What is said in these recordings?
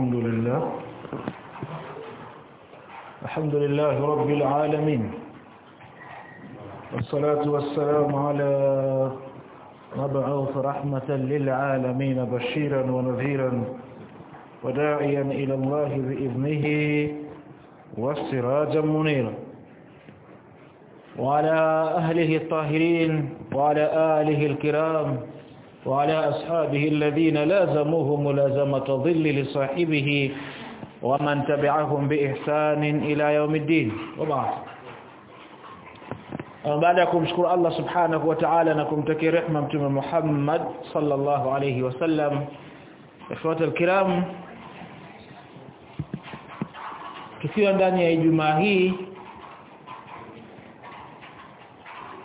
الحمد لله. الحمد لله رب العالمين. والصلاة والسلام على مبعوث رحمة للعالمين بشيرا ونذيرا وداعيا إلى الله بإذنه والسراجا منيرا. وعلى أهله الطاهرين وعلى آله الكرام وعلى أصحابه الذين لازموه ملازمه ظل لصاحبه ومن تبعهم بإحسان إلى يوم الدين. وبعد. بعد اكمشكر الله سبحانه وتعالى. انكمتكي رحمة محمد صلى الله عليه وسلم. اخوات الكرام كثيرا ndani ya jumaa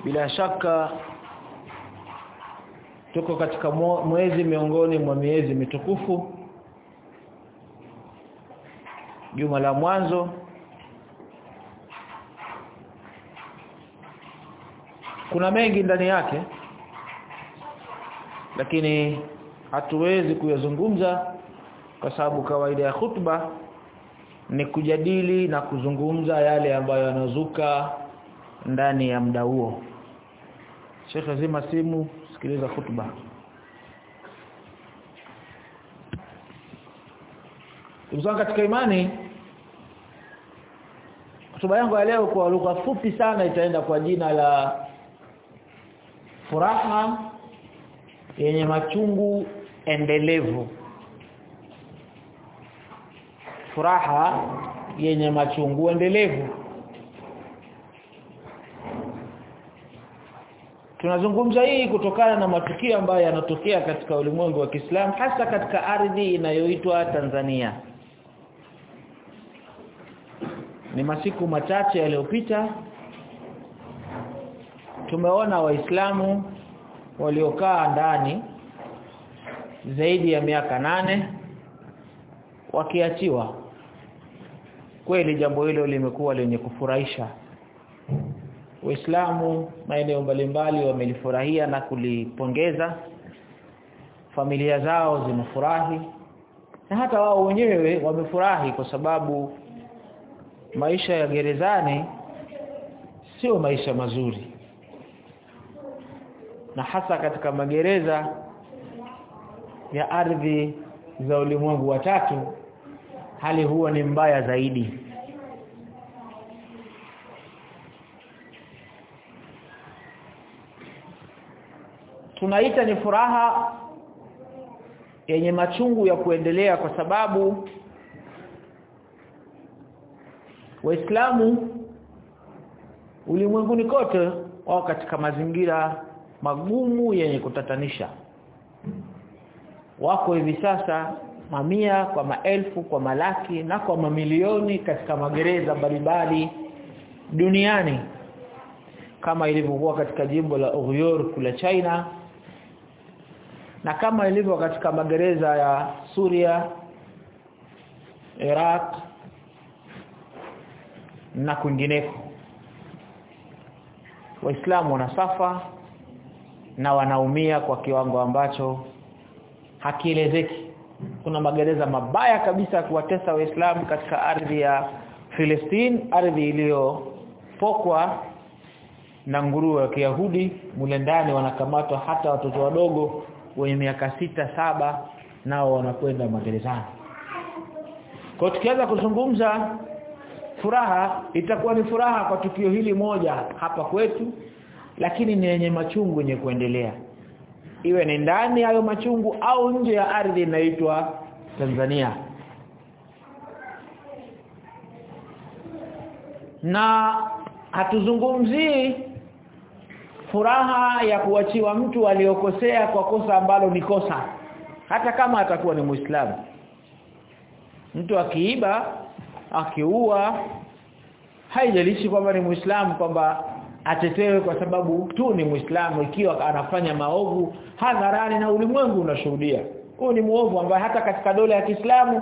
بلا شك tuko katika mwezi miongoni mwa miezi mitukufu. Juma la mwanzo. Kuna mengi ndani yake lakini hatuwezi kuyazungumza kwa sababu kawaida ya khutba ni kujadili na kuzungumza yale ambayo yanazuka ndani ya muda huo. Sheikh Azima simu sikiliza khutba. Tuzanga katika imani Hotuba yangu ya leo kwa lugha fupi sana itaenda kwa jina la furaha yenye machungu endelevu. Furaha yenye machungu endelevu tunazungumza hii kutokana na matukio ambayo yanatokea katika ulimwengu wa Kiislamu hasa katika ardhi inayoitwa Tanzania. Ni masiku machache yaliyopita tumeona waislamu waliokaa ndani zaidi ya miaka nane wakiachiwa. Kweli jambo hilo limekuwa lenye kufurahisha Waislamu maeneo mbalimbali wamelifurahia na kulipongeza. Familia zao zimefurahi. Na hata wao wenyewe wamefurahi kwa sababu maisha ya gerezani sio maisha mazuri. Na hasa katika magereza ya ardhi za ulimwengu wa tatu hali huwa ni mbaya zaidi tunaita ni furaha yenye machungu ya kuendelea kwa sababu Waislamu ulimwenguni kote wao katika mazingira magumu yenye kutatanisha. Wako hivi sasa mamia kwa maelfu kwa malaki na kwa mamilioni katika magereza mbalimbali duniani. Kama ilivyokuwa katika jimbo la Uyghur kula China na kama ilivyo katika magereza ya Suria Iraq na kwingineko. Waislamu wanasafa na wanaumia kwa kiwango ambacho hakielezeki. Kuna magereza mabaya kabisa kuwatesa waislamu katika ardhi ya Palestine ardhi iliyopokwa na nguruwe wa Kiyahudi. Mule ndani wanakamatwa hata watoto wadogo wenye miaka sita saba nao wanakwenda magerezani. Kwa tukianza kuzungumza furaha itakuwa ni furaha kwa tukio hili moja hapa kwetu lakini ni yenye machungu yenye kuendelea. Iwe ni ndani hayo machungu au nje ya ardhi inaitwa Tanzania. Na hatuzungumzii furaha ya kuachiwa mtu aliyokosea kwa kosa ambalo ni kosa. Hata kama atakuwa ni Muislamu. Mtu akiiba akiua haijalishi kwamba ni Muislamu kwamba atetewe kwa sababu tu ni Muislamu ikiwa anafanya maovu hadharani na ulimwengu unashuhudia. Huyu ni muovu ambaye hata katika dola ya Kiislamu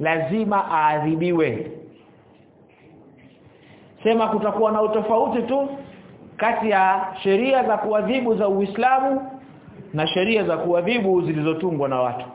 lazima aadhibiwe. Sema kutakuwa na utofauti tu kati ya sheria za kuadhibu za Uislamu na sheria za kuadhibu zilizotungwa na watu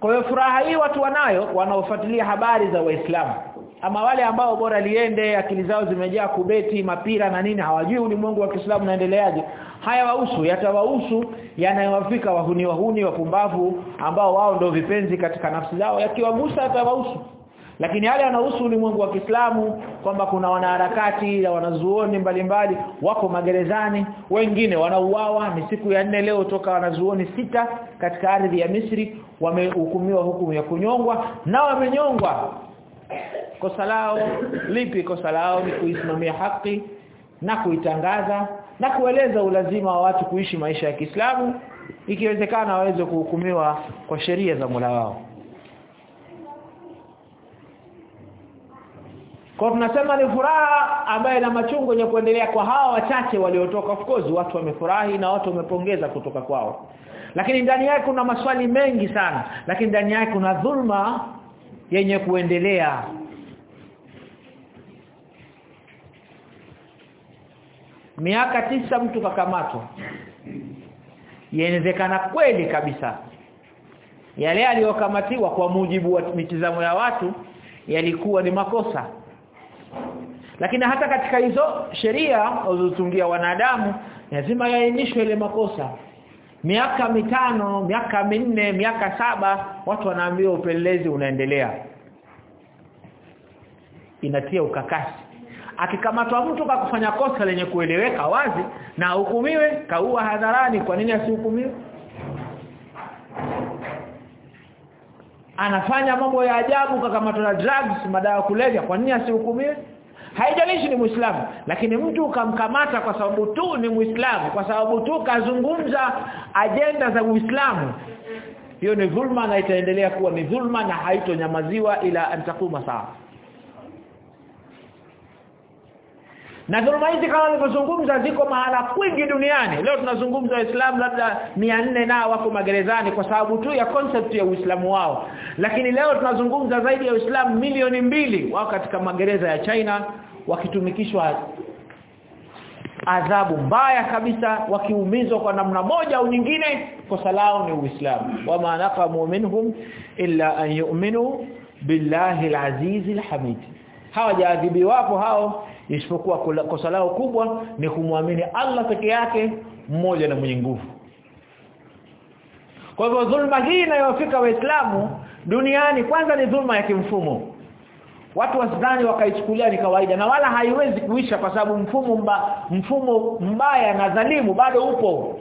Kwa hiyo furaha hii watu wanayo wanaofuatilia habari za Waislamu. Ama wale ambao bora liende akili zao zimejaa kubeti, mapira na nini hawajui ulimwengu wa Kiislamu unaendeleaje. Haya wahusu, yatawahusu yanayowafika wahuni wahuni wapumbavu ambao wao ndio vipenzi katika nafsi zao. yakiwagusa atawahusu lakini yale yanahusu ulimwengu wa Kiislamu kwamba kuna wanaharakati na wanazuoni mbalimbali wako magerezani wengine wanauawa. Ni siku ya nne leo toka wanazuoni sita katika ardhi ya Misri wamehukumiwa hukumu ya kunyongwa. Na wamenyongwa. Kosa lao lipi kosa lao? Ni kuisimamia haki na kuitangaza na kueleza ulazima wa watu kuishi maisha ya Kiislamu ikiwezekana waweze kuhukumiwa kwa sheria za Mola wao Kwa tunasema ni furaha ambayo na machungu yenye kuendelea kwa hawa wachache waliotoka of course watu wamefurahi na watu wamepongeza kutoka kwao. Lakini ndani yake kuna maswali mengi sana, lakini ndani yake kuna dhulma yenye kuendelea. Miaka tisa mtu kakamatwa. Inawezekana kweli kabisa. Yale aliyokamatiwa kwa mujibu wa mitizamo ya watu yalikuwa ni makosa lakini hata katika hizo sheria walizotungia wanadamu lazima yaainishwe ile makosa. Miaka mitano miaka minne miaka saba watu wanaambiwa upelelezi unaendelea. Inatia ukakasi. Akikamatwa mtu kwa kufanya kosa lenye kueleweka wazi na hukumiwe kaua hadharani kwa nini asihukumiwe? Anafanya mambo ya ajabu kakamatwa na drugs madawa kulevya kwa nini asihukumiwe haijalishi ni muislamu lakini mtu ukamkamata kwa sababu tu ni muislamu kwa sababu tu kazungumza ajenda za uislamu hiyo ni dhulma na itaendelea kuwa ni dhulma na haitonyamaziwa ila antakuma sawa na dhuluma hizi kama nilivyozungumza ziko mahala kwingi duniani. Leo tunazungumza waislamu labda 400 nao wako magerezani kwa sababu tu ya concept ya uislamu wao. Lakini leo tunazungumza zaidi ya waislamu milioni mbili wao katika magereza ya China wakitumikishwa adhabu mbaya kabisa wakiumizwa kwa namna moja au nyingine kosa lao ni uislamu. Wa manaka minhum illa an yu'minu billahi al-aziz al-hamid. Hawajaadhibiwapo hao isipokuwa kosa lao kubwa ni kumwamini Allah peke yake mmoja na mwenye nguvu. Kwa hivyo dhulma hii inayofika waislamu duniani kwanza ni dhulma ya kimfumo. Watu wasidhani wakaichukulia ni kawaida na wala haiwezi kuisha kwa sababu mfumo mba, mfumo mbaya na dhalimu bado upo.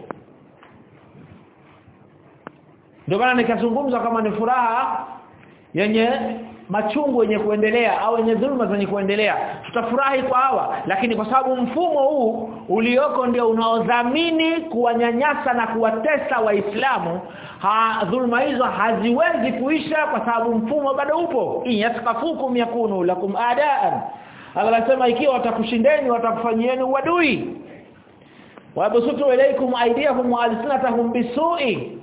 Ndio maana nikazungumza kama ni furaha yenye machungu yenye kuendelea au yenye dhuluma zenye kuendelea tutafurahi kwa hawa lakini kwa sababu mfumo huu ulioko ndio unaodhamini kuwanyanyasa na kuwatesa waislamu ha, dhulma hizo haziwezi kuisha kwa sababu mfumo bado upo. Yatakafukum yakunu lakum adaan. Allah anasema ikiwa watakushindeni watakufanyieni uadui. Wa wabusutu ilaikum aydiyahum wa alsinatahum bisu'i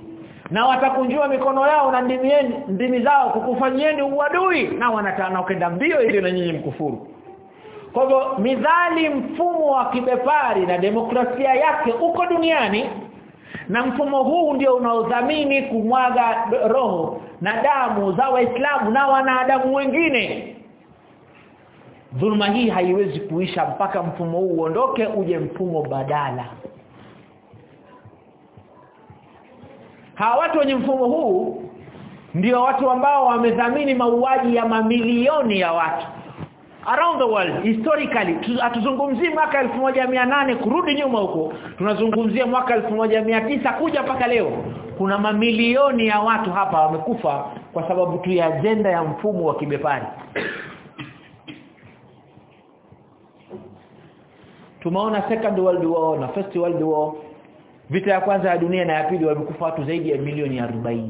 na watakunjua mikono yao na ndimi yenu ndimi zao kukufanyieni uadui. Na wanataka kwenda mbio ili na nyinyi mkufuru. Kwa hivyo midhali mfumo wa kibepari na demokrasia yake uko duniani na mfumo huu ndio unaodhamini kumwaga roho na damu za waislamu na wanadamu wengine. Dhulma hii haiwezi kuisha mpaka mfumo huu uondoke uje mfumo badala hawa watu wenye mfumo huu ndio watu ambao wamedhamini mauaji ya mamilioni ya watu around the world historically. Hatuzungumzii mwaka 1800 kurudi nyuma huko. Tunazungumzia mwaka 1900 kuja mpaka leo. Kuna mamilioni ya watu hapa wamekufa kwa sababu tu ya agenda ya mfumo wa kibepari. Tumeona second world war na first world war vita ya kwanza ya dunia na ya pili wamekufa watu zaidi ya milioni 40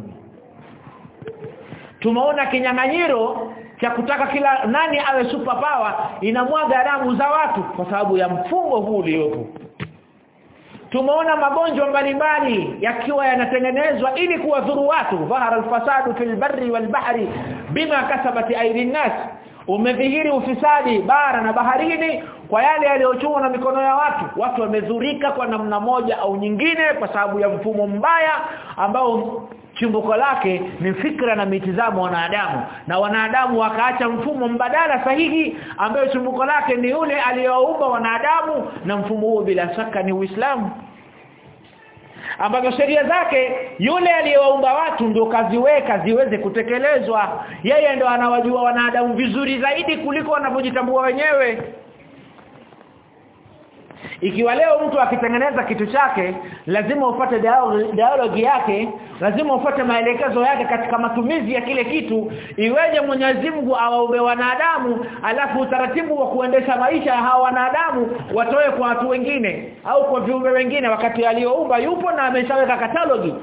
tumeona kinyang'anyiro cha kutaka kila nani awe super power inamwaga damu za watu kwa sababu ya mfumo huu uliopo. Tumeona magonjwa mbalimbali yakiwa yanatengenezwa ili kuwadhuru watu. Dhahara alfasadu fil barri wal bahri bima kasabati aydin nas umedhihiri ufisadi bara na baharini kwa yale yaliyochumwa na mikono ya watu. Watu wamezurika kwa namna moja au nyingine kwa sababu ya mfumo mbaya ambao chimbuko lake ni fikra na mitizamo wanadamu. Na wanadamu wakaacha mfumo mbadala sahihi ambayo chimbuko lake ni yule aliyoumba wanadamu na mfumo huo bila shaka ni Uislamu ambazo sheria zake yule aliyewaumba watu ndio kaziweka ziweze kutekelezwa. Yeye ndio anawajua wanadamu vizuri zaidi kuliko wanavyojitambua wenyewe ikiwa leo mtu akitengeneza kitu chake lazima upate dialogue yake lazima upate maelekezo yake katika matumizi ya kile kitu iweje Mwenyezi Mungu awaumbe wanadamu alafu utaratibu wa kuendesha maisha ya hawa wanadamu watoe kwa watu wengine au kwa viumbe wengine wakati aliyoumba yupo na ameshaweka katalogi.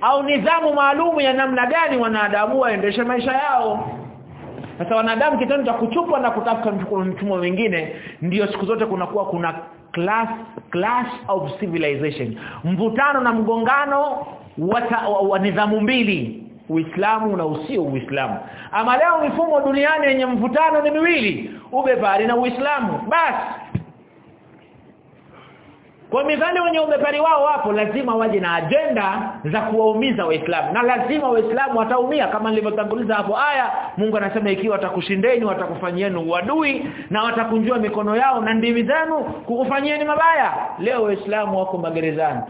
Au nidhamu maalumu ya namna gani wanadamu waendeshe maisha yao. Sasa wanadamu kitendo cha kuchupwa na kutafuta mfumo mwingine ndiyo siku zote kunakuwa kuna class clash of civilization. Mvutano na mgongano wa, wa, nidhamu mbili Uislamu na usio Uislamu. Ama leo mifumo duniani yenye mvutano ni miwili ubepari na Uislamu. Basi kwa mizani wenye umepari wao wapo lazima waje na agenda za kuwaumiza waislamu. Na lazima waislamu wataumia kama nilivyotanguliza hapo aya Mungu anasema ikiwa watakushindeni watakufanyieni uadui na watakunjua mikono yao na ndimi zenu kukufanyieni mabaya. Leo waislamu wako magerezani.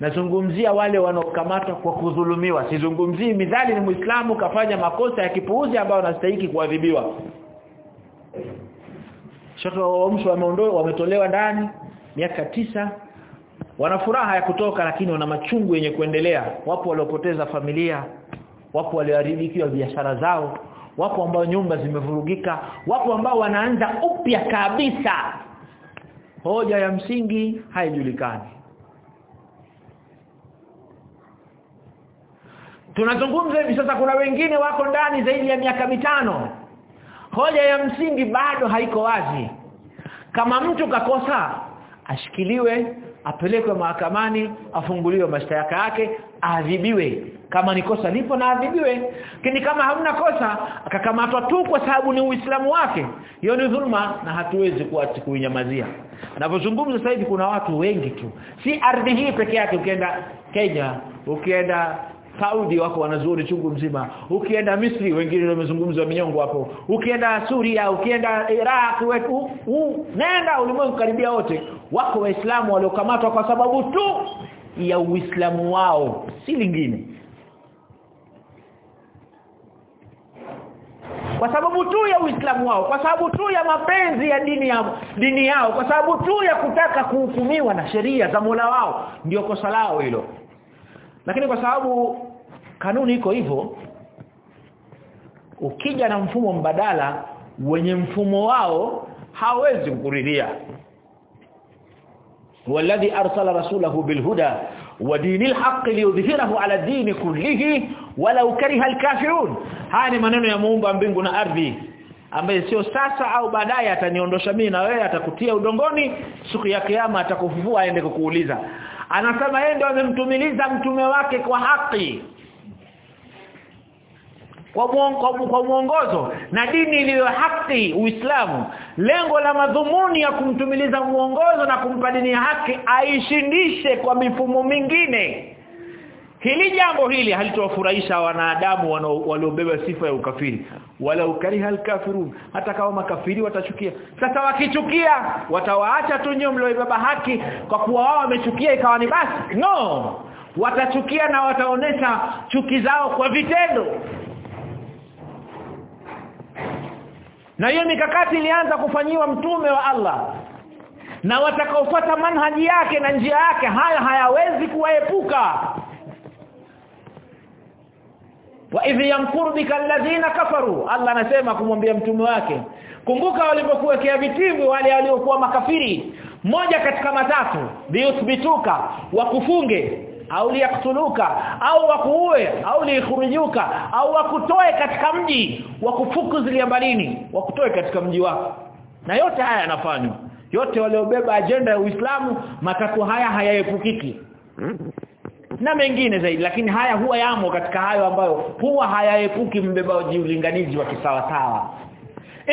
Nazungumzia wale wanaokamatwa kwa kudhulumiwa. Sizungumzii midhali ni muislamu kafanya makosa ya kipuuzi ambayo anastahili kuadhibiwa. Shoto wa mshwa wameondolewa wametolewa ndani miaka tisa wana furaha ya kutoka lakini wana machungu yenye kuendelea. Wapo waliopoteza familia wapo walioharibikiwa biashara zao wapo ambao nyumba zimevurugika wapo ambao wanaanza upya kabisa. Hoja ya msingi haijulikani. Tunazungumza hivi sasa kuna wengine wako ndani zaidi ya miaka mitano. Hoja ya msingi bado haiko wazi. Kama mtu kakosa ashikiliwe apelekwe mahakamani afunguliwe mashtaka yake aadhibiwe. Kama ni kosa lipo na adhibiwe lakini kama hamna kosa akakamatwa tu kwa sababu ni uislamu wake. Hiyo ni dhulma na hatuwezi kuinyamazia. Ninapozungumza sasa hivi kuna watu wengi tu. Si ardhi hii peke yake ukienda Kenya ukienda Saudi wako wanazuri chungu mzima. Ukienda Misri wengine wamezungumza minyongo hapo. Ukienda Suria ukienda Iraq wetu nenda ulimwengu karibia wote. Wako waislamu waliokamatwa kwa sababu tu ya uislamu wao si lingine. Kwa sababu tu ya uislamu wao kwa sababu tu ya mapenzi ya dini yao dini yao kwa sababu tu ya kutaka kuhukumiwa na sheria za Mola wao. Ndio kosa lao hilo lakini kwa sababu kanuni iko hivyo ukija na mfumo mbadala wenye mfumo wao hawezi kuridhia والذي ارسل رسوله بالهدى ودين الحق ليظهره على الدين كله ولو كره الكافرون haya ni maneno ya muumba mbingu na ardhi ambaye sio sasa au baadaye ataniondosha mimi na wewe atakutia udongoni siku ya kiyama atakufufua aende kukuuliza anasema yeye ndio amemtumiliza mtume wake kwa haki. Kwa mwongozo kwa muongozo na dini iliyo haki Uislamu. Lengo la madhumuni ya kumtumiliza mwongozo na kumpa dini haki aishindishe kwa mifumo mingine hili jambo hili halitowafurahisha wanadamu waliobeba sifa ya ukafiri. Wala ukariha alkafirun hata kama makafiri watachukia. Sasa wakichukia watawaacha tu nyinyi mlioibeba haki kwa kuwa wao wamechukia ikawa ni basi. No! Watachukia na wataonesha chuki zao kwa vitendo. Na hiyo mikakati ilianza kufanyiwa mtume wa Allah. Na watakaofuata manhaji yake na njia yake haya hayawezi kuwaepuka wa idh yamkuru bika alladhina kafaru. Allah anasema kumwambia mtume wake kumbuka walipokuwekea vitimbi wale waliokuwa makafiri. Moja katika matatu biuthbituka wakufunge au liyaktuluka au wakuue au liikhrujuka au wakutoe katika mji wakufukuzilia mbalini wakutoe katika mji wako. Na yote haya yanafanywa. Yote waliobeba ajenda ya Uislamu matatu haya hayaepukiki na mengine zaidi lakini haya huwa yamo katika hayo ambayo huwa hayaepuki mbeba ulinganizi wa kisawa sawa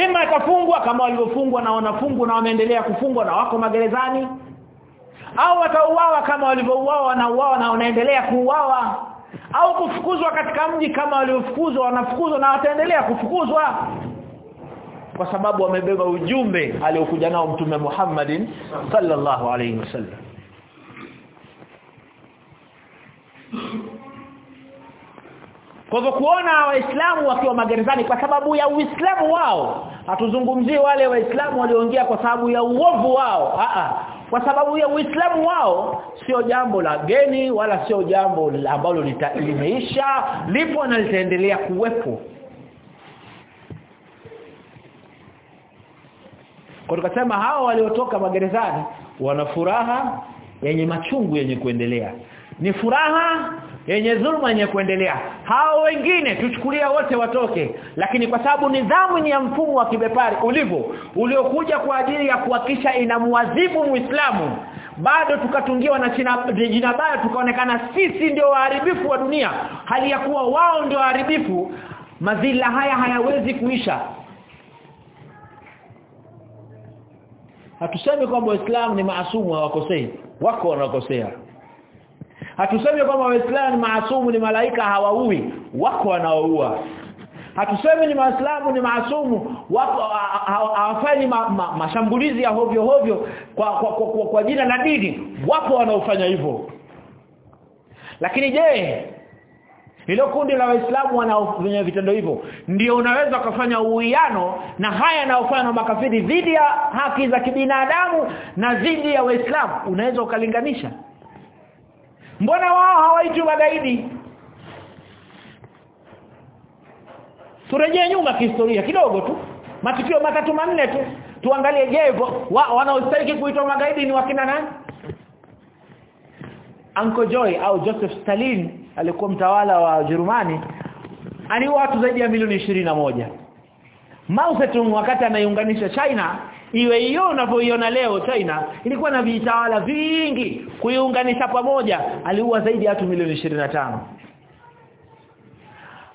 ima atafungwa kama walivyofungwa na wanafungwa na wameendelea kufungwa na wako magerezani au watauawa kama walivyouawa wanauawa na wanaendelea kuuawa au kufukuzwa katika mji kama waliofukuzwa wanafukuzwa na wataendelea kufukuzwa kwa sababu wamebeba ujumbe aliokuja nao mtume Muhammadin sallallahu alaihi wasallam Kwa hivyo kuona waislamu wakiwa magerezani kwa sababu ya uislamu wao hatuzungumzii wale waislamu walioingia kwa sababu ya uovu wao. A kwa sababu ya uislamu wao sio jambo la geni wala sio jambo ambalo limeisha lipo na litaendelea kuwepo. Kwa tukasema hao waliotoka magerezani wana furaha yenye machungu yenye kuendelea ni furaha yenye dhulma yenye kuendelea. Hao wengine tuchukulia wote watoke lakini kwa sababu nidhamu ni ya mfumo wa kibepari ulivyo uliokuja kwa ajili ya kuhakisha inamuadhibu muislamu bado tukatungiwa na jina baya tukaonekana sisi ndio waharibifu wa dunia. Hali ya kuwa wao ndio waharibifu madhila haya hayawezi kuisha. Hatusemi kwamba waislamu ni maasumu hawakosei. Wako wanakosea hatusemi kwamba waislamu ni maasumu ni malaika hawaui wako wanaoua. Hatusemi ni waislamu ni maasumu wako hawafanyi ma, ma, mashambulizi ya hovyo hovyo kwa kwa, kwa, kwa, kwa jina la dini. Wapo wanaofanya hivyo. Lakini je hilo kundi la waislamu wanaofanya vitendo hivyo ndio unaweza kufanya uwiano na haya yanayofanywa na makafiri dhidi ya haki za kibinadamu na dhidi ya waislamu? Unaweza ukalinganisha mbona wao hawaitwi magaidi? Turejee nyuma kihistoria kidogo tu. Matukio matatu manne tu. Tuangalie je wa, wanaostahili kuitwa magaidi ni wakina nani? Uncle Joy au Joseph Stalin alikuwa mtawala wa ujerumani aliwa watu zaidi ya milioni moja. Mao Zedong wakati anaiunganisha China iwe hiyo unavyoiona leo China ilikuwa na vitawala vingi. Kuiunganisha pamoja aliua zaidi ya watu milioni 25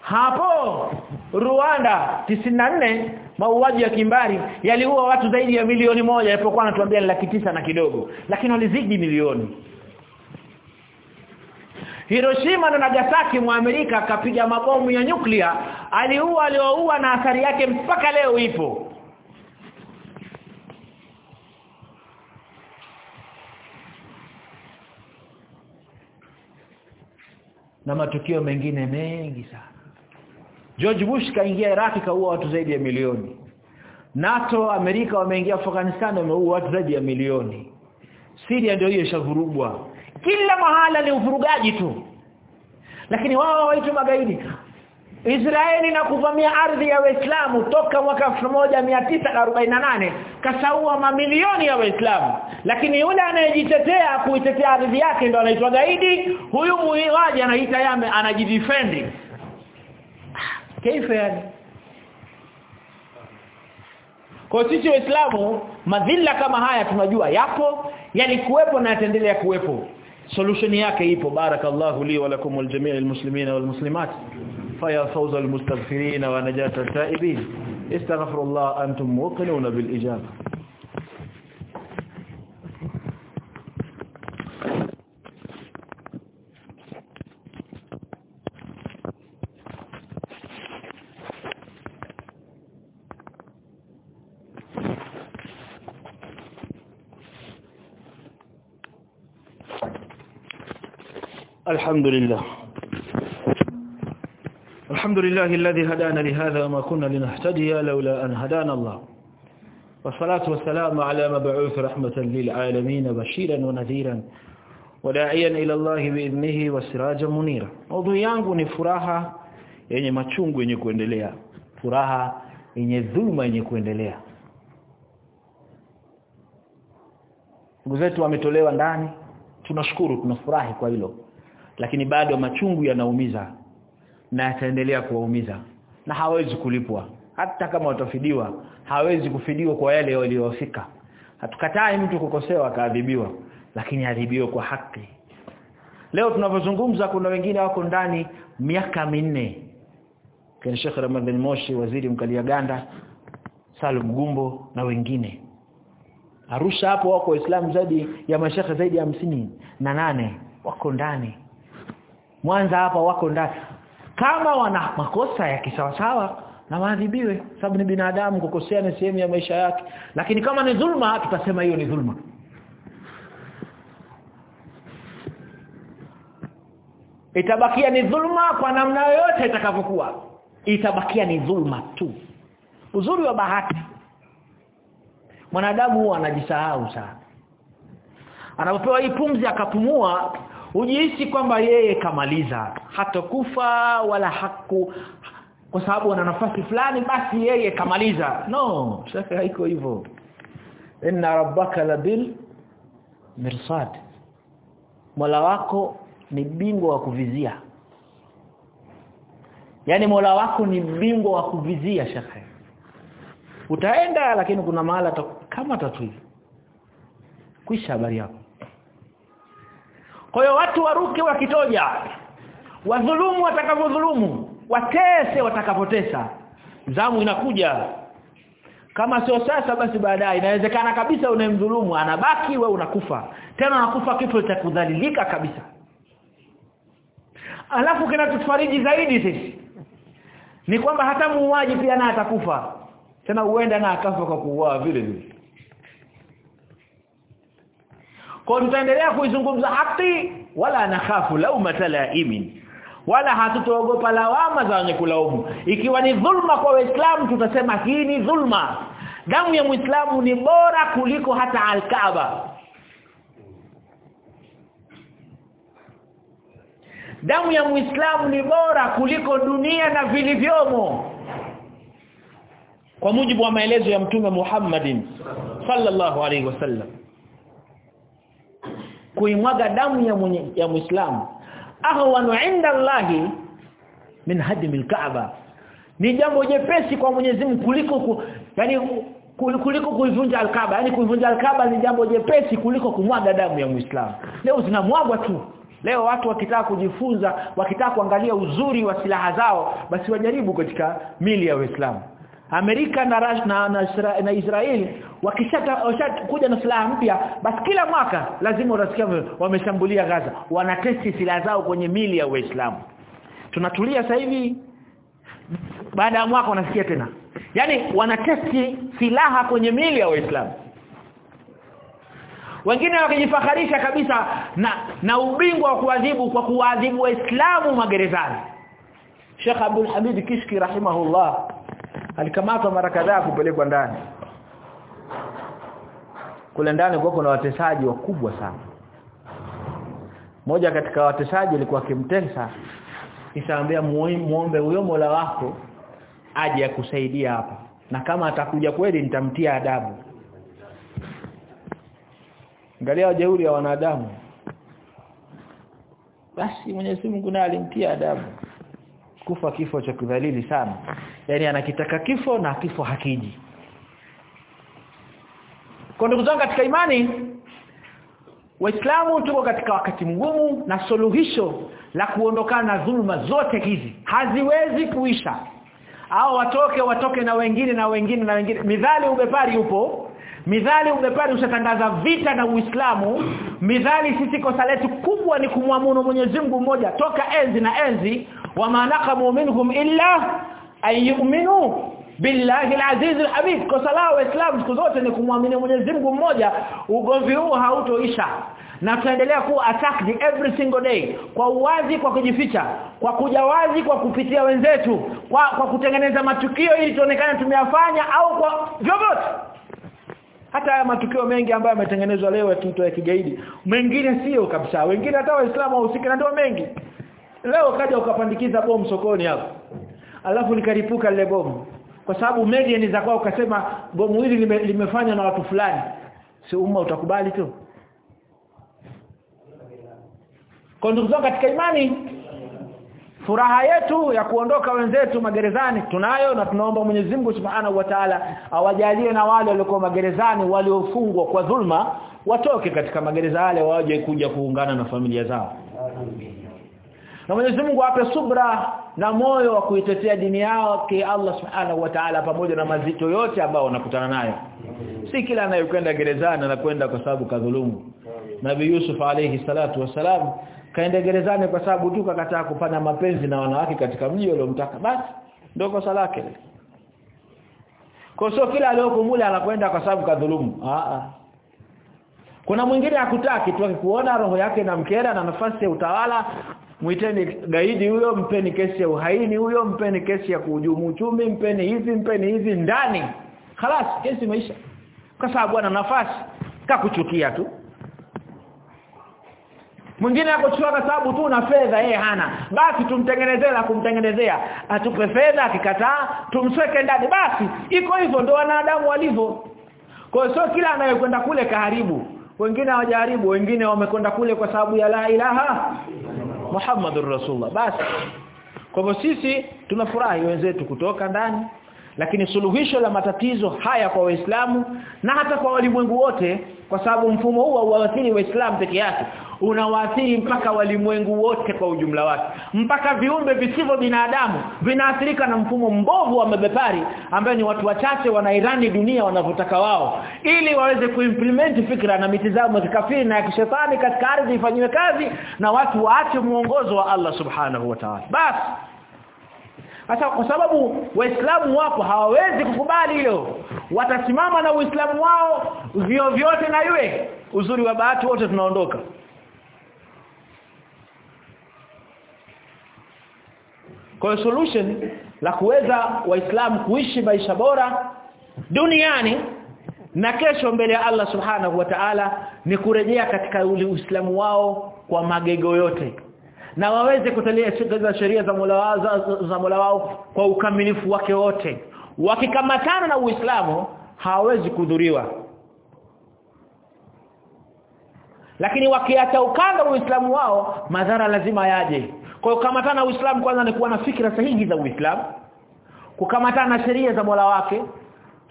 hapo Rwanda 94 mauaji ya kimbari yaliua watu zaidi ya milioni moja yalipokuwa anatuambia laki tisa na kidogo. Lakini walizidi milioni. Hiroshima na Nagasaki mwa Amerika akapiga mabomu ya nyuklia. Aliua alioua na athari yake mpaka leo ipo na matukio mengine mengi sana. George Bush kaingia Iraq kaua watu zaidi ya milioni. NATO Amerika wameingia Afghanistan wameua watu zaidi ya milioni. Syria ndio hiyo ishavurugwa. Kila mahala ni uvurugaji tu. Lakini wao waitwa magaidi Israeli na kuvamia ardhi ya Waislamu toka mwaka 1948 kasaua mamilioni ya Waislamu. Lakini yule anayejitetea kuitetea ardhi yake ndo anaitwa gaidi. Huyu muiwaji anaita yame anajidefend kaifa yani? Kwa sisi waislamu madhila kama haya tunajua yapo yalikuwepo na yataendelea kuwepo. Solution yake ipo. Barakallahu li wa lakum wal jami'il muslimina wal muslimat فيا فوز المستغفرين ونجاة التائبين. استغفر الله أنتم موقنون بالإجابة. الحمد لله. الحمد لله الذي هدانا لهذا وما كنا لنهتدي لولا أن هدانا الله والصلاة والسلام على مبعوث رحمة للعالمين بشيرا ونذيرا وداعيا إلى الله بإذنه وسراجا منيرا موضوع yangu ni furaha yenye machungu yenye kuendelea. Furaha yenye dhuluma yenye kuendelea. Ndugu zetu wametolewa ndani. Tunashukuru tunafurahi kwa hilo. Lakini bado machungu yanaumiza na yataendelea kuwaumiza. Na hawezi kulipwa. Hata kama watafidiwa hawezi kufidiwa kwa yale waliyofika hatukatai mtu kukosewa akaadhibiwa lakini adhibiwe kwa haki. Leo tunavyozungumza kuna wengine wako ndani miaka minne. Kina Sheikh Ramadhan Moshi waziri mkalia ganda Salum Gumbo na wengine. Arusha hapo wako waislamu zaidi ya mashaka zaidi ya hamsini na nane. Wako ndani. Mwanza hapa wako ndani kama wana makosa ya kisawasawa na waadhibiwe sababu ni binadamu kukosea ni sehemu ya maisha yake. Lakini kama ni dhulma tutasema hiyo ni dhulma. Itabakia ni dhulma kwa namna yoyote itakavyokuwa. Itabakia ni dhulma tu. Uzuri wa bahati. Mwanadamu huwa anajisahau sana. Anapopewa hii pumzi akapumua hujihisi kwamba yeye kamaliza hatakufa wala haku kwa sababu ana nafasi fulani basi yeye kamaliza. No shaka haiko hivyo. Inna rabbaka labil mirsad. Mola wako ni bingwa wa kuvizia. Yani mola wako ni bingwa wa kuvizia shaka. Utaenda lakini kuna mahala ta, kama tatu kwisha habari yako. Kwa hiyo watu waruke wakitoja wadhulumu watakavyodhulumu watese watakapotesa zamu inakuja. Kama sio sasa basi baadaye. Inawezekana kabisa unemdhulumu anabaki we unakufa. Tena unakufa kifo cha kudhalilika kabisa. Alafu kinatufariji zaidi sisi. Ni kwamba hata muuaji pia na atakufa. Tena uenda na akafa kwa kuuawa vile vile. Kwa tutaendelea kuizungumza haki wala nakhafu lauma talaimin wala hatutoogopa lawama za wenye kulaumu. Ikiwa ni dhulma kwa waislamu tutasema hii ni dhulma. Damu ya muislamu ni bora kuliko hata alkaaba. Damu ya muislamu ni bora kuliko dunia na vilivyomo. Kwa mujibu wa maelezo ya mtume Muhammadin sallallahu alaihi wasallam kuimwaga damu ya mwenye, ya muislamu ahwanu inda Allahi min hadmil Kaaba ni jambo jepesi kwa Mwenyezi Mungu kuliko ku, yani kuliko kuivunja alkaba. Yani kuivunja al-Kaaba ni jambo jepesi kuliko kumwaga damu ya Muislamu. Leo zinamwagwa tu. Leo watu wakitaka kujifunza wakitaka kuangalia uzuri wa silaha zao basi wajaribu katika mili ya Uislamu Amerika na Rush, na, na, na Israeli wakishata kuja na silaha mpya basi kila mwaka lazima utasikia wameshambulia Gaza. Wanatesti silaha zao kwenye mili ya Uislamu. Tunatulia sasa hivi baada ya mwaka unasikia tena. Yani wanatesti silaha kwenye mili ya Uislamu. Wengine wakijifaharisha kabisa na na ubingwa wa kuadhibu kwa kuadhibu waislamu magerezani. Sheikh Abdul Hamid Kishki rahimahullah alikamatwa mara kadhaa kupelekwa ndani. Kule ndani kwa kuna watesaji wakubwa sana. Moja katika watesaji alikuwa akimtesa kishaambia muombe huyo Mola wako aje akusaidia hapa. Na kama atakuja kweli nitamtia adabu. Angalia wajeuri ya wanadamu. Basi Mwenyezi Mungu naye alimtia adabu kufa kifo cha kudhalili sana. Yani anakitaka kifo na kifo hakiji. Kwa ndugu zangu katika imani Waislamu tuko katika wakati mgumu na suluhisho la kuondokana na dhuluma zote hizi. Haziwezi kuisha. Au watoke watoke na wengine na wengine na wengine. Midhali ubepari upo. Midhali ubepari ushatangaza vita na Uislamu. Midhali sisi kosa letu kubwa ni kumwamuru Mwenyezi Mungu mmoja toka enzi na enzi wa naqamu minhum illa ayuminu billahi alaziz alhabib. Kosa lao waislamu siku zote ni kumwamini Mwenyezi Mungu mmoja ugomvi huu hautoisha. Na tutaendelea kuwa attacked every single day kwa uwazi kwa kujificha kwa kuja wazi kwa kupitia wenzetu kwa, kwa kutengeneza matukio ili tuonekane tumeyafanya au kwa vyovyote. Hata haya matukio mengi ambayo yametengenezwa leo ya kitu ya kigaidi mengine sio kabisa. Wengine hata waislamu wahusika na ndio mengi leo kaja ukapandikiza bomu sokoni hapo. Alafu likaripuka lile bomu. Kwa sababu media ni za kwao ukasema bomu hili lime, limefanywa na watu fulani. Si umma utakubali tu. Kwa ndugu zangu katika imani furaha yetu ya kuondoka wenzetu magerezani tunayo na tunaomba Mwenyezi Mungu Subhanahu wa Ta'ala awajalie na wale waliokuwa magerezani waliofungwa kwa dhulma watoke katika magereza yale waje kuja kuungana na familia zao na Mwenyezi Mungu ape subra na moyo wa kuitetea dini yao ke Allah subhanahu wa ta'ala pamoja na mazito yote ambao wanakutana nayo. Si kila anayekwenda gerezani anakwenda kwa sababu kadhulumu. Nabii Yusuf alayhi salatu wasalam kaenda gerezani kwa sababu tu kakataa kufanya mapenzi na wanawake katika mji uliomtaka basi ndio kosa lake. Kwa sio kila aliyokumula anakwenda kwa sababu kadhulumu. A a kuna mwingine hakutaki tu akikuona roho yake na mkera na nafasi ya utawala muiteni gaidi huyo mpeni kesi ya uhaini huyo mpeni kesi ya kuhujumu uchumi mpeni hivi mpeni hivi ndani خلاص kesi maisha kwa sababu ana nafasi kakuchukia tu mwingine akochukua kwa sababu tu na fedha yeye hana basi tumtengenezee la kumtengenezea atupe fedha akikataa tumsweke ndani basi iko hivyo ndo wanadamu walivyo kwa hiyo sio kila anayekwenda kule kaharibu wengine hawajaribu wengine wamekwenda kule kwa sababu ya la ilaha Muhammadur Rasulullah. Basi. Kwa hivyo sisi tunafurahi wenzetu kutoka ndani lakini suluhisho la matatizo haya kwa waislamu na hata kwa walimwengu wote kwa sababu mfumo huu hauathiri waislamu peke yake unawaathiri mpaka walimwengu wote kwa ujumla wake. Mpaka viumbe visivyo binadamu vinaathirika na mfumo mbovu wa mabepari ambaye ni watu wachache wanairani dunia wanavyotaka wao. Ili waweze kuimplement fikra na mitizamo ya kikafiri na ya kishetani katika ardhi ifanywe kazi na watu waache muongozo wa Allah subhanahu wa ta'ala. Basi asa kwa sababu waislamu wapo hawawezi kukubali hilo. Watasimama na uislamu wao vio vyote na iwe. Uzuri wa bahati wote tunaondoka kwa hiyo solution la kuweza waislamu kuishi maisha bora duniani na kesho mbele ya Allah subhanahu wa ta'ala ni kurejea katika ule uislamu wao kwa magego yote. Na waweze kutekeleza sheria za Mola wao za, za Mola wao kwa ukamilifu wake wote. Wakikamatana na Uislamu hawawezi kudhuriwa. Lakini wakiacha ukanda Uislamu wao madhara lazima yaje kwa hiyo kamatana Uislamu kwanza ni kuwa na fikra sahihi za Uislamu kukamatana na sheria za Mola wake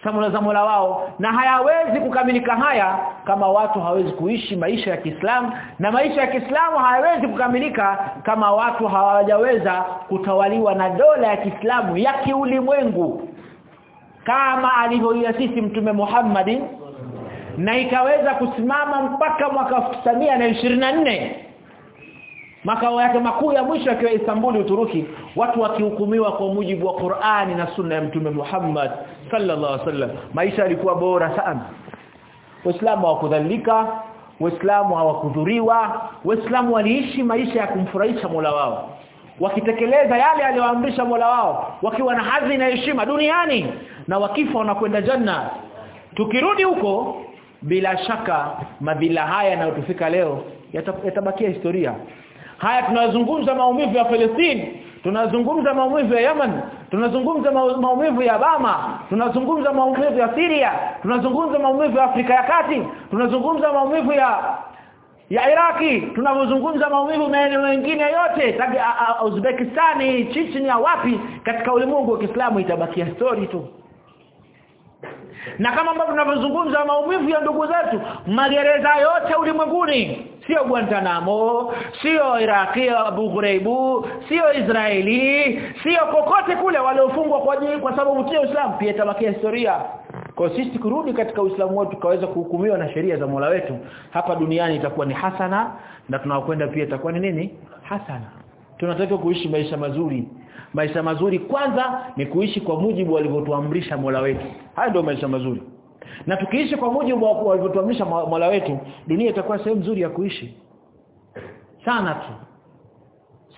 samula za Mola wao na hayawezi kukamilika haya kama watu hawezi kuishi maisha ya Kiislamu na maisha ya Kiislamu hayawezi kukamilika kama watu hawajaweza kutawaliwa na dola ya Kiislamu ya kiulimwengu. Kama alivyoiasisi mtume Muhammad na ikaweza kusimama mpaka mwaka 1924 makao yake makuu ya mwisho akiwa Istanbul Uturuki watu wakihukumiwa kwa mujibu wa Qur'ani na Sunna ya Mtume Muhammad sallallahu alaihi wasallam. Maisha yalikuwa bora sana. Waislamu hawakudhalika Waislamu hawakudhuriwa Waislamu waliishi maisha ya kumfurahisha Mola wao. Wakitekeleza yale aliyoamrisha Mola wao wakiwa na hadhi na heshima duniani na wakifa wanakwenda janna. Tukirudi huko bila shaka madhila haya yanayotufika leo yatabakia historia haya tunazungumza maumivu ya Palestina tunazungumza maumivu ya Yemen tunazungumza maumivu ya Bama tunazungumza maumivu ya Syria tunazungumza maumivu ya Afrika ya Kati tunazungumza maumivu ya ya Iraki tunazungumza maumivu maeneo mengine yote. Uzbekistani Chechnya wapi? Katika ulimwengu wa Kiislamu itabakia story tu. Na kama ambavyo tunavyozungumza maumivu ya ndugu zetu magereza yote ulimwenguni sio Guantanamo sio Iraki Abu Ghraib sio Israeli sio kokote kule waliofungwa kwa ajili kwa sababu sio Uislamu. Pia itabakia historia. Kwa sisi kurudi katika Uislamu wetu tukaweza kuhukumiwa na sheria za Mola wetu hapa duniani itakuwa ni hasana na tunaokwenda pia itakuwa ni nini? Hasana. Tunatakiwa kuishi maisha mazuri. Maisha mazuri kwanza ni kuishi kwa mujibu alivyotuamrisha Mola wetu. Haya ndio maisha mazuri na tukiishi kwa mujibu wa walivyotuamrisha Mola wetu dunia itakuwa sehemu nzuri ya kuishi. Sana tu.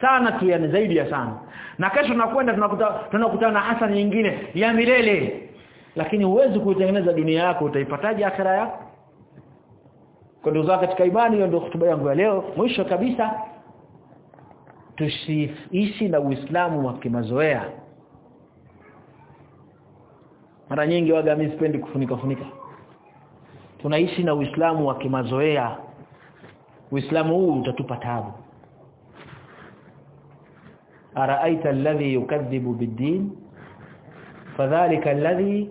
Sana tu yani zaidi ya sana. Na kesho tunakwenda tunakuta tunakutana na hasa nyingine ya milele. Lakini huwezi kuitengeneza dunia yako utaipataje akhera yako? Kwa ndugu katika imani hiyo ndio hotuba yangu ya leo. Mwisho kabisa tusiishi na Uislamu wa kimazoea mara nyingi waga mimi sipendi kufunika funika. Tunaishi na Uislamu wa kimazoea. Uislamu huu utatupa taabu araaita alladhi yukadhibu bid-din? Fadhalika alladhi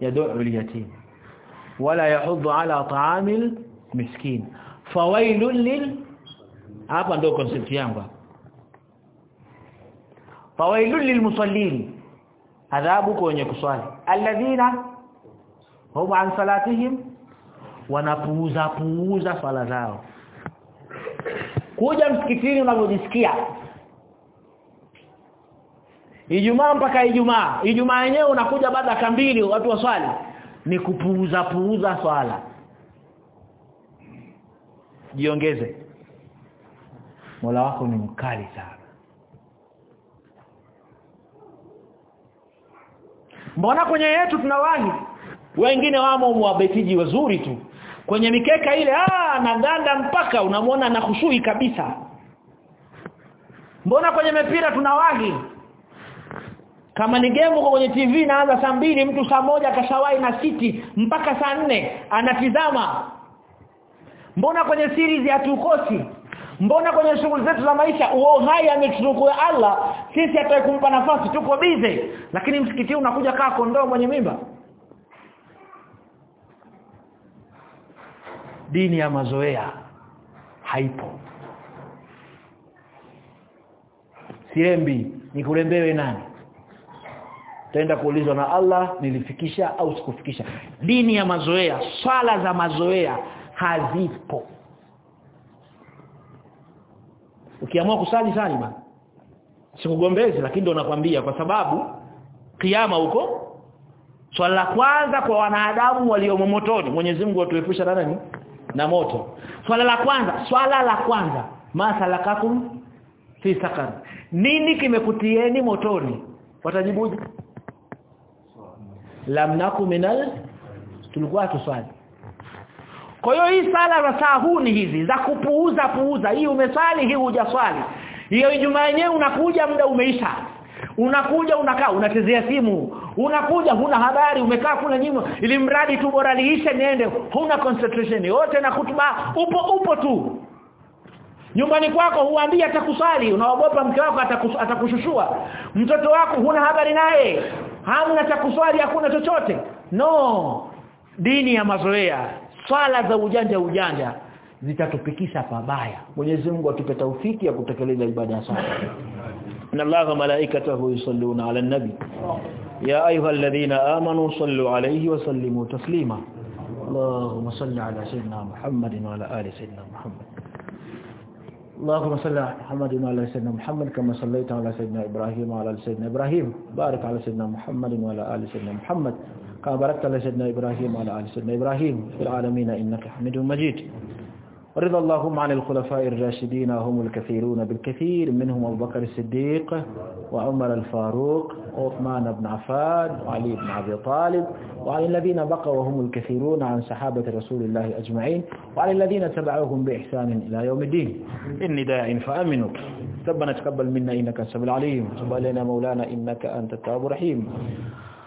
yad'u al-yatim. Wala yahuddu ala ta'amil miskin. Fawailun lil hapa ndio concept yangu fawailul lilmusallin adhabu kwa wenye kuswali. Alladhina hum an salatihim wanapuuza puuza swala zao. Kuja msikitini unavyojisikia. Ijumaa mpaka Ijumaa. Ijumaa yenyewe unakuja baada ya mbili watu waswali. Ni kupuuza puuza swala. Jiongeze. Mola wako ni mkali sana Mbona kwenye yetu tunawahi wengine wamo mwabetiji wazuri tu. Kwenye mikeka ile ah naganda mpaka unamwona na khushui kabisa. Mbona kwenye mipira tunawahi kama ni game kwa kwenye TV naanza saa mbili mtu saa moja akashawai na siti mpaka saa nne anatizama. Mbona kwenye series hatukosi Mbona kwenye shughuli zetu za maisha uo hai ametunuku Allah sisi hata kumpa nafasi tuko bize lakini msikiti unakuja kaa kondoo mwenye mimba. Dini ya mazoea haipo. Siembi nikulembewe nani? Taenda kuulizwa na Allah nilifikisha au sikufikisha. Dini ya mazoea swala za mazoea hazipo ukiamua kusali sali bana. Sikugombezi lakini ndo nakwambia kwa sababu kiama huko swala la kwanza kwa wanadamu walio motoni Mwenyezi Mungu atuepusha na nani? Na moto. Swala la kwanza swala la kwanza masalakakum fi sakar nini kimekutieni motoni? Watajibuje lamnaku minal tulikuwa tuswali kwa hiyo hii sala za sahuni hizi za kupuuza puuza. Hii umeswali hii hujaswali. Hiyo Ijumaa yenyewe unakuja muda umeisha. Unakuja unakaa unachezea simu. Unakuja huna habari umekaa kuna nyimo ili mradi tu bora liishe niende. Huna concentration yote na kutuba upo upo tu. Nyumbani kwako huambia atakusali unaogopa mke wako atakushushua. Mtoto wako huna habari naye. Hamna cha kuswali hakuna chochote. No. Dini ya mazoea swala za ujanja ujanja zitatupikisha pabaya Mwenyezi Mungu atupe taufiki ya kutekeleza ibada ya swala inna Allaha malaikatahu yusalluna ala nabi ya ayyuhalladhina amanu sallu alayhi wa sallimu taslima اللهم صل على سيدنا محمد وعلى ال سيدنا محمد اللهم صل على محمد وعلى سيدنا محمد كما صليت على سيدنا إبراهيم وعلى سيدنا إبراهيم بارك على سيدنا محمد وعلى ال سيدنا محمد كما باركت على سيدنا إبراهيم وعلى آل سيدنا إبراهيم في العالمين إنك حميد مجيد. ورضى اللهم عن الخلفاء الراشدين هم الكثيرون بالكثير منهم أبو بكر الصديق وعمر الفاروق وعثمان بن عفان وعلي بن أبي طالب وعلى الذين بقوا وهم الكثيرون عن صحابة رسول الله أجمعين وعلى الذين تبعوهم بإحسان إلى يوم الدين. إني داع فأمنوا ربنا تقبل منا إنك السميع العليم. تب علينا مولانا إنك أنت التواب الرحيم.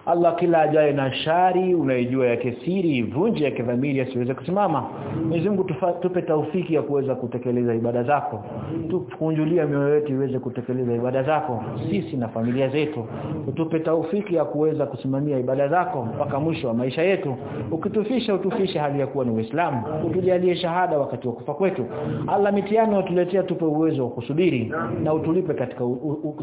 Allah kila ajaye na shari unaijua yake siri ivunje yake dhamiri asiweze kusimama. Mwenyezi Mungu tupe taufiki ya kuweza kutekeleza ibada zako. Tukunjulia mioyo yetu iweze kutekeleza ibada zako. Sisi na familia zetu. Utupe taufiki ya kuweza kusimamia ibada zako mpaka mwisho wa maisha yetu. Ukitufisha utufishe hali ya kuwa ni Uislamu. Utujalie shahada wakati wa kufa kwetu. Allah mitiano watuletea tupe uwezo wa kusubiri na utulipe katika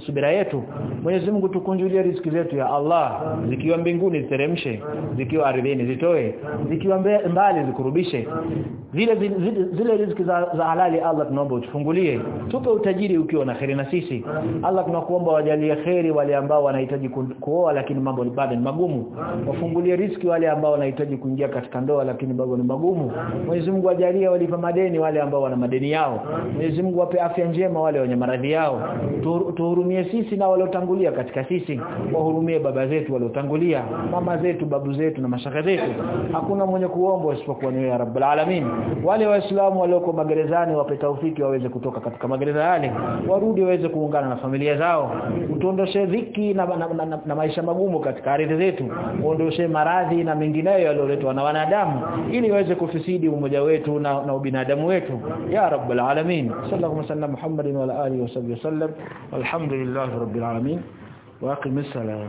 subira yetu. Mwenyezi Mungu tukunjulie riziki zetu ya Allah zikiwa mbinguni ziteremshe zikiwa ardhini zitoe zikiwa mbali zikurubishe. Zile zile, riziki za, za halali Allah tunaomba utufungulie. Tupe utajiri ukiwa na kheri na sisi. Allah tunakuomba wajalie kheri wale ambao wanahitaji kuoa lakini mambo bado ni magumu. Wafungulie riziki wale ambao wanahitaji kuingia katika ndoa lakini bado ni magumu. Mwenyezi Mungu ajalie walipa madeni wale ambao wana madeni yao. Mwenyezi Mungu wape afya njema wale wenye maradhi yao. Tuhurumie sisi na waliotangulia katika sisi. Wahurumie baba zetu waliotangulia mama zetu babu zetu na mashaka zetu. Hakuna mwenye kuomba isipokuwa ni ya Rabbul Alamin. Wale waislamu walioko magerezani wape taufiki waweze kutoka katika magereza yale. Warudi waweze kuungana na familia zao. Utuondoshe dhiki na, na, na, na, na maisha magumu katika ardhi zetu. Uondoshe maradhi na mengineyo yaliyoletwa na wanadamu ili waweze kufisidi umoja wetu na, na ubinadamu wetu. Ya Rabbul Alamin. Sallallahu alaihi wasallam Muhammadin wa alihi wasallam walhamdulillahi rabbil alamin. واقم السلام